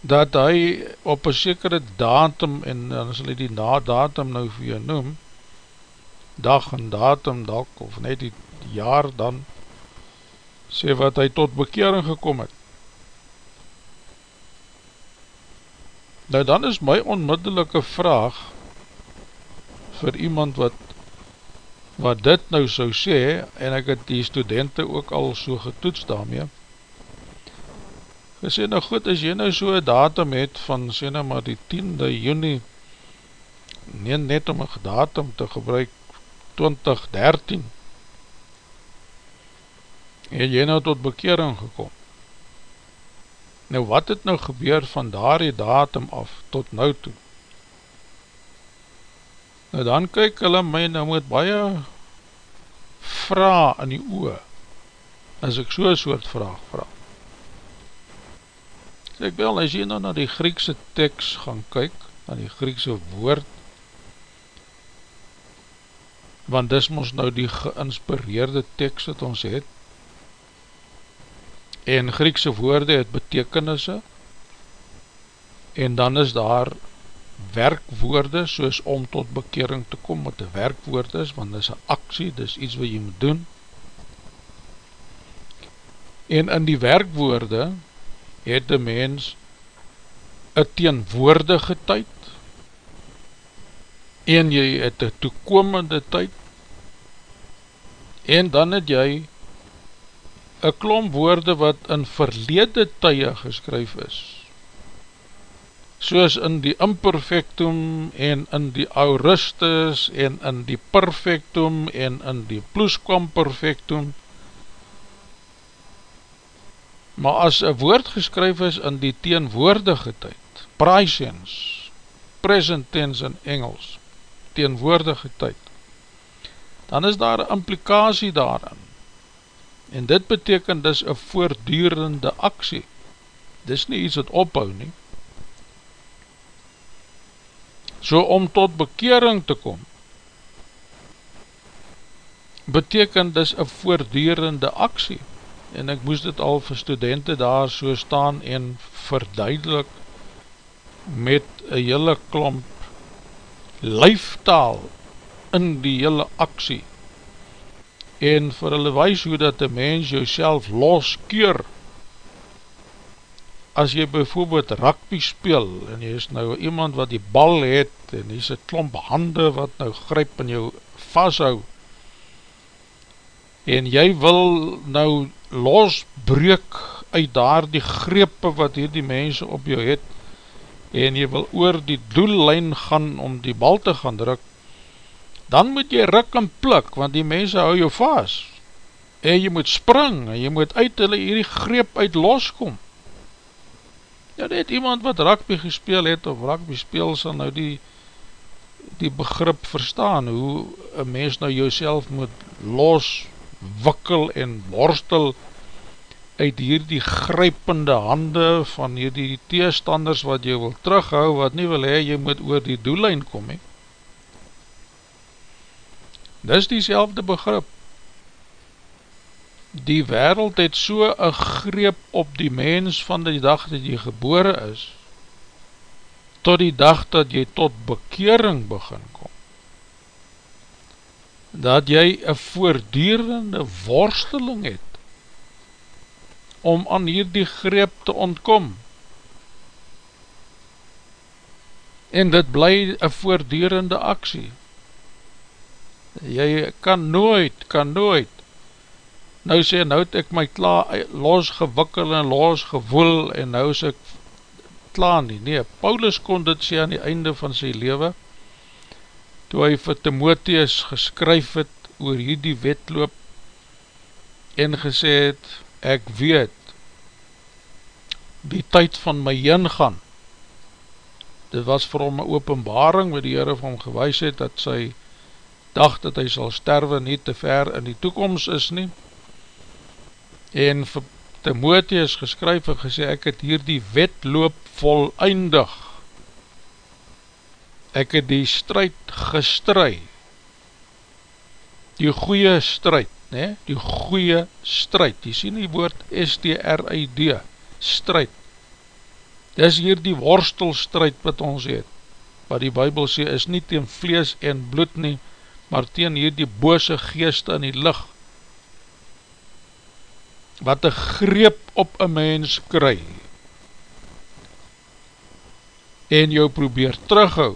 dat hy op een sekere datum, en dan sal hy die na datum nou vir jou noem, dag en datum dak, of net die jaar dan, sê wat hy tot bekering gekom het. Nou dan is my onmiddellike vraag, vir iemand wat, wat dit nou so sê, en ek het die studenten ook al so getoets daarmee, gesê, nou goed, as jy nou so datum het van, sê nou maar die 10de juni, nie net om een datum te gebruik, 2013, het jy nou tot bekering gekom. Nou wat het nou gebeur van daar die datum af tot nou toe? Nou dan kyk hulle my nou met baie vraag in die oe, as ek so soort vraag vraag. Sê ek wel, as jy nou na die Griekse tekst gaan kyk, na die Griekse woord, want dis ons nou die geïnspireerde tekst wat ons het, en Griekse woorde het betekenisse, en dan is daar werkwoorde, soos om tot bekering te kom, wat die werkwoord is, want dis een aksie, dis iets wat jy moet doen, en in die werkwoorde, het die mens een teenwoordige tyd en jy het een toekomende tyd. En dan het jy een klom woorde wat in verlede tye geskryf is. Soos in die imperfectum en in die auristus en in die perfectum en in die pluskwamperfectum. Maar as een woord geskryf is in die teenwoordige tyd, praesens, present tense in Engels, teenwoordige tyd, dan is daar een implikatie daarin, en dit beteken dis een voordurende aksie, dis nie iets wat ophou nie, so om tot bekering te kom, beteken dis een voordurende aksie, en ek moes dit al vir studenten daar so staan en verduidelik met een hele klomp lijftaal in die hele aksie. En vir hulle wees hoe dat die mens jouself loskeur as jy bijvoorbeeld rugby speel en jy is nou iemand wat die bal het en jy is een klomp hande wat nou gryp en jou vasthoud en jy wil nou losbreek uit daar die grepe wat hier die mense op jou het en jy wil oor die doellijn gaan om die bal te gaan druk dan moet jy ruk en plik want die mense hou jou vast en jy moet spring en jy moet uit hulle hierdie greep uit loskom. Ja net iemand wat rugby gespeel het of rugby speel sal nou die die begrip verstaan hoe een mens nou jou moet los wikkel en borstel uit hierdie grypende hande van hierdie teestanders wat jy wil terughou, wat nie wil hee, jy moet oor die doellijn kom, he. Dis die selfde begrip. Die wereld het so een greep op die mens van die dag dat jy gebore is, tot die dag dat jy tot bekering begin kom dat jy een voordierende worsteling het om aan hierdie greep te ontkom. En dit bly een voordierende aksie. Jy kan nooit, kan nooit, nou sê, nou het ek my klaar losgewikkel en losgevoel en nou is ek klaar nie. Nee, Paulus kon dit sê aan die einde van sy leven, toe hy vir Timotheus geskryf het oor hierdie wetloop en gesê het, ek weet die tyd van my heen gaan. Dit was vir hom een openbaring wat die Heere vir hom gewys het, dat sy dag dat hy sal sterwe nie te ver in die toekomst is nie, en vir Timotheus geskryf en gesê, ek het hier die wetloop volleindig, ek het die strijd gestry, die goeie strijd, nee, die goeie strijd, die sien die woord S-T-R-I-D, strijd, dis hier die worstelstrijd wat ons het, wat die Bijbel sê, is nie teen vlees en bloed nie, maar teen hier die bose geest in die licht, wat een greep op een mens kry. En jou probeer terughou.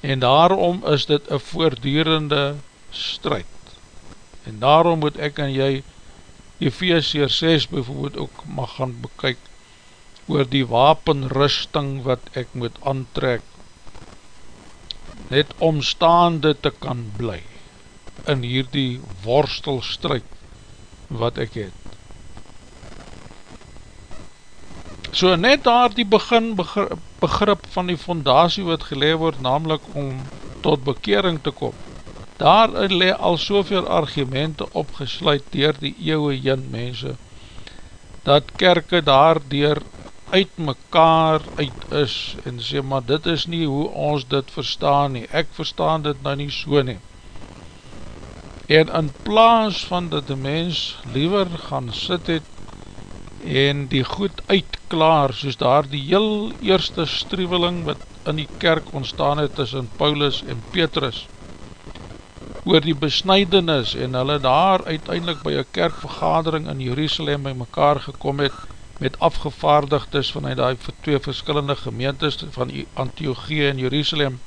En daarom is dit een voordierende strijd en daarom moet ek en jy die VSR 6 bijvoorbeeld ook mag gaan bekyk oor die wapenrusting wat ek moet aantrek net omstaande te kan bly in hierdie worstelstrijd wat ek het. So net daar die begin begrip van die fondatie wat geleef word, namelijk om tot bekering te kom. Daar le al soveel argumente opgesluit dier die eeuwe jyn mense, dat kerke daar dier uit mekaar uit is, en sê, maar dit is nie hoe ons dit verstaan nie, ek verstaan dit nou nie so nie. En in plaas van dat die mens liever gaan sit het en die goed uitklaar, soos daar die heel eerste striveling wat in die kerk ontstaan het tussen Paulus en Petrus, oor die besnijdenis en hulle daar uiteindelik by een kerkvergadering in Jerusalem by mekaar gekom het, met afgevaardigdes van die twee verskillende gemeentes van Antiochie en Jerusalem,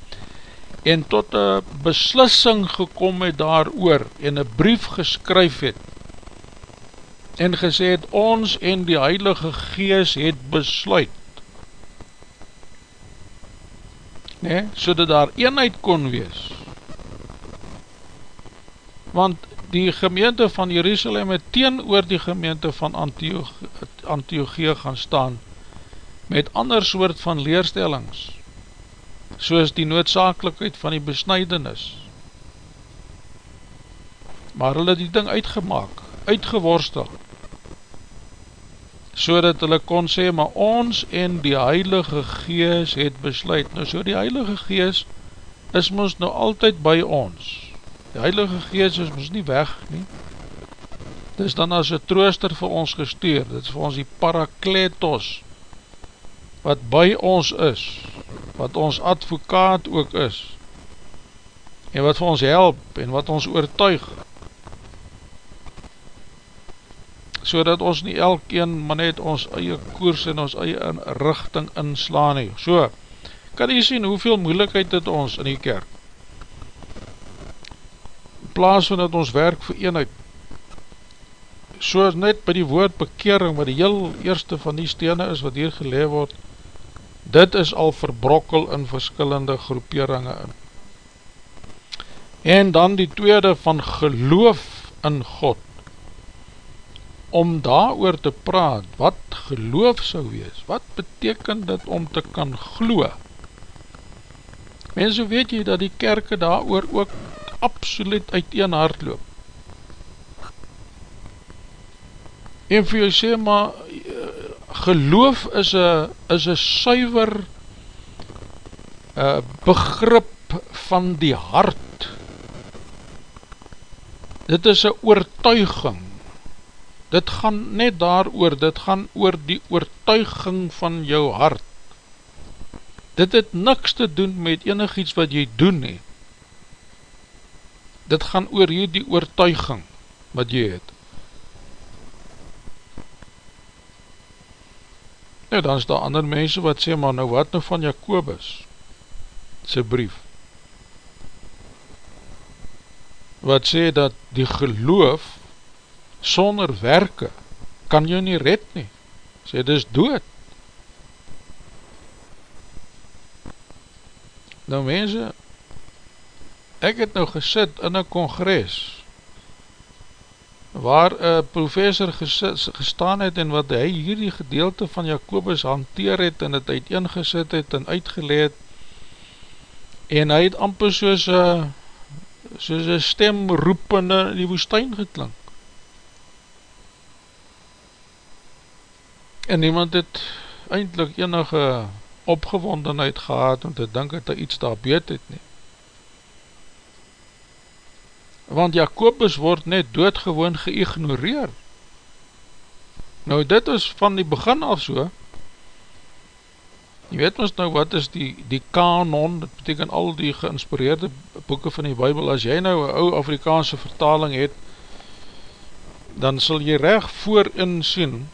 en tot een beslissing gekom het daar oor en een brief geskryf het en gesê het ons en die Heilige Gees het besluit nee, so dat daar eenheid kon wees want die gemeente van Jerusalem het teen oor die gemeente van Antiochie gaan staan met ander soort van leerstellings soos die noodzakelikheid van die besnijdenis. Maar hulle die ding uitgemaak, uitgeworstel, so dat hulle kon sê, maar ons en die Heilige Gees het besluit. Nou so die Heilige Gees is ons nou altyd by ons. Die Heilige Gees is ons nie weg nie. Dit is dan as een trooster vir ons gestuur, dit is vir ons die Parakletos, wat by ons is, wat ons advokaat ook is, en wat vir ons help, en wat ons oortuig, so dat ons nie elkeen, maar net ons eie koers en ons eie in richting inslaan nie. So, kan jy sien hoeveel moeilikheid dit ons in die kerk, plaas van dat ons werk vir eenheid, so net by die woord bekering, wat die heel eerste van die stene is, wat hier geleef word, dit is al verbrokkel in verskillende groeperinge in. En dan die tweede van geloof in God, om daar oor te praat, wat geloof sou wees, wat beteken dit om te kan glo? Mense weet jy dat die kerke daar oor ook absoluut uit een hart loop. En vir jou sê, maar geloof is een is suiver uh, begrip van die hart. Dit is een oortuiging. Dit gaan net daar oor dit gaan oor die oortuiging van jou hart. Dit het niks te doen met enig iets wat jy doen nie dit gaan oor hier die oortuiging wat jy het. Nou, dan is daar ander mense wat sê, maar nou wat nou van Jacobus, sy brief, wat sê dat die geloof sonder werke kan jou nie red nie, sê dit is dood. Nou mense, ek het nou gesit in een congres, waar een professor gestaan het en wat hy hierdie gedeelte van Jacobus hanteer het en het uiteengesit het en uitgeleed en hy het amper soos een soos een stem roepende in die woestijn geklink. En niemand het eindelijk enige opgewondenheid gehad om te dink dat hy iets daar beet het nie want Jacobus word net doodgewoon geïgnoreer. Nou dit is van die begin af so, jy weet ons nou wat is die, die kanon, dit beteken al die geïnspireerde boeken van die Bijbel, as jy nou een ou Afrikaanse vertaling het, dan sal jy recht voorin sien,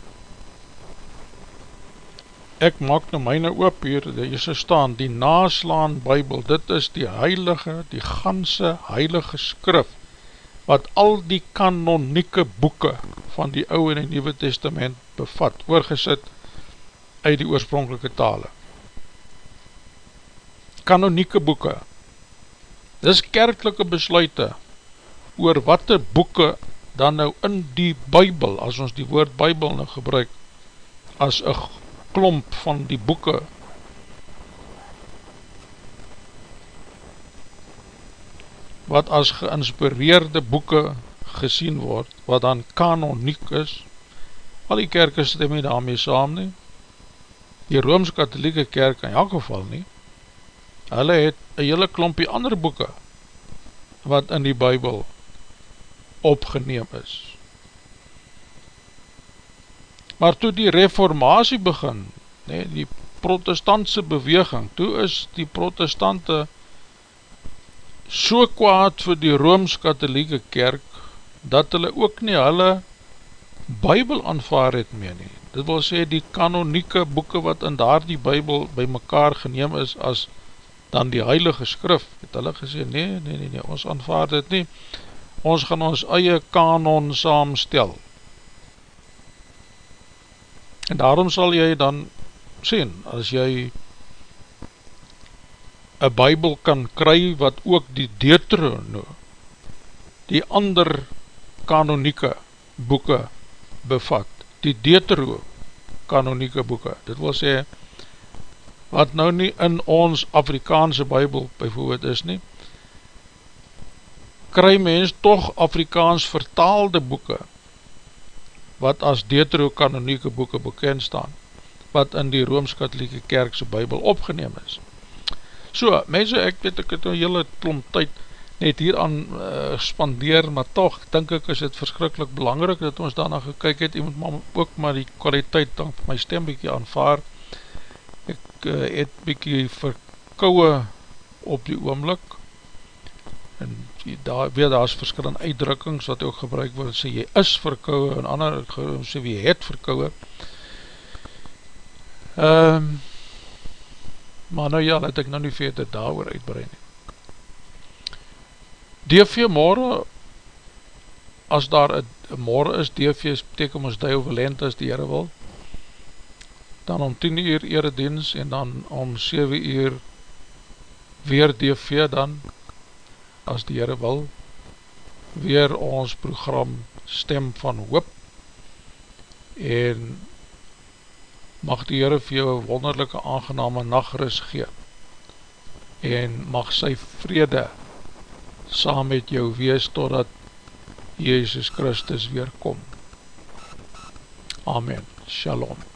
ek maak nou myne oop hier, jy sal staan, die naslaan Bijbel, dit is die heilige, die ganse heilige skrif, wat al die kanonieke boeken van die ouwe en die nieuwe testament bevat, oorgesit uit die oorspronkelike tale. Kanonieke boeken, dis kerkelike besluite oor wat die boeken dan nou in die bybel, as ons die woord bybel nou gebruik, as een klomp van die boeken wat as geïnspireerde boeken gesien word, wat dan kanoniek is, al die kerke stem nie daarmee saam nie, die Rooms-Katholieke kerk in elk geval nie, hulle het een hele klompie ander boeken, wat in die bybel opgeneem is. Maar toe die reformatie begin, nee, die protestantse beweging, toe is die protestante so kwaad vir die Rooms-Katholieke kerk, dat hulle ook nie hulle bybel aanvaar het mee nie. Dit wil sê die kanonieke boeken wat in daar die bybel by mekaar geneem is as dan die heilige skrif, het hulle gesê, nee, nee, nee, nee, ons aanvaar dit nie, ons gaan ons eie kanon saamstel. En daarom sal jy dan sien, as jy een bybel kan kry wat ook die Deuterono, die ander kanonieke boeken bevat, die Deutero kanonieke boeken, dit wil sê, wat nou nie in ons Afrikaanse bybel bijvoorbeeld is nie, kry mens toch Afrikaans vertaalde boeken, wat as Deutero kanonieke boeken bekend staan, wat in die Rooms-Katholieke Kerkse bybel opgeneem is. So, mense, ek weet ek het een hele klomp tyd net hier aan uh, spandeer, maar toch, denk ek is het verskrikkelijk belangrijk dat ons daarna gekyk het, jy moet maar ook maar die kwaliteit dan my stem bykie aanvaar. Ek uh, het bykie verkouwe op die oomlik, en daar, weet daar is verskillende uitdrukkings wat ook gebruik word, sê jy is verkouwe, en ander sê wie het verkouwe. Ehm, um, maar nou ja, let ek nou nie verder daar uitbrein nie. DV morgen, as daar een morgen is, DV is beteken ons die overlend as die Heere wil, dan om 10 uur eredienst en dan om 7 uur weer DV dan, as die Heere wil, weer ons program Stem van Hoop, en mag die Heere vir jou wonderlijke aangename nachtrus gee en mag sy vrede saam met jou wees totdat Jezus Christus weer kom. Amen. Shalom.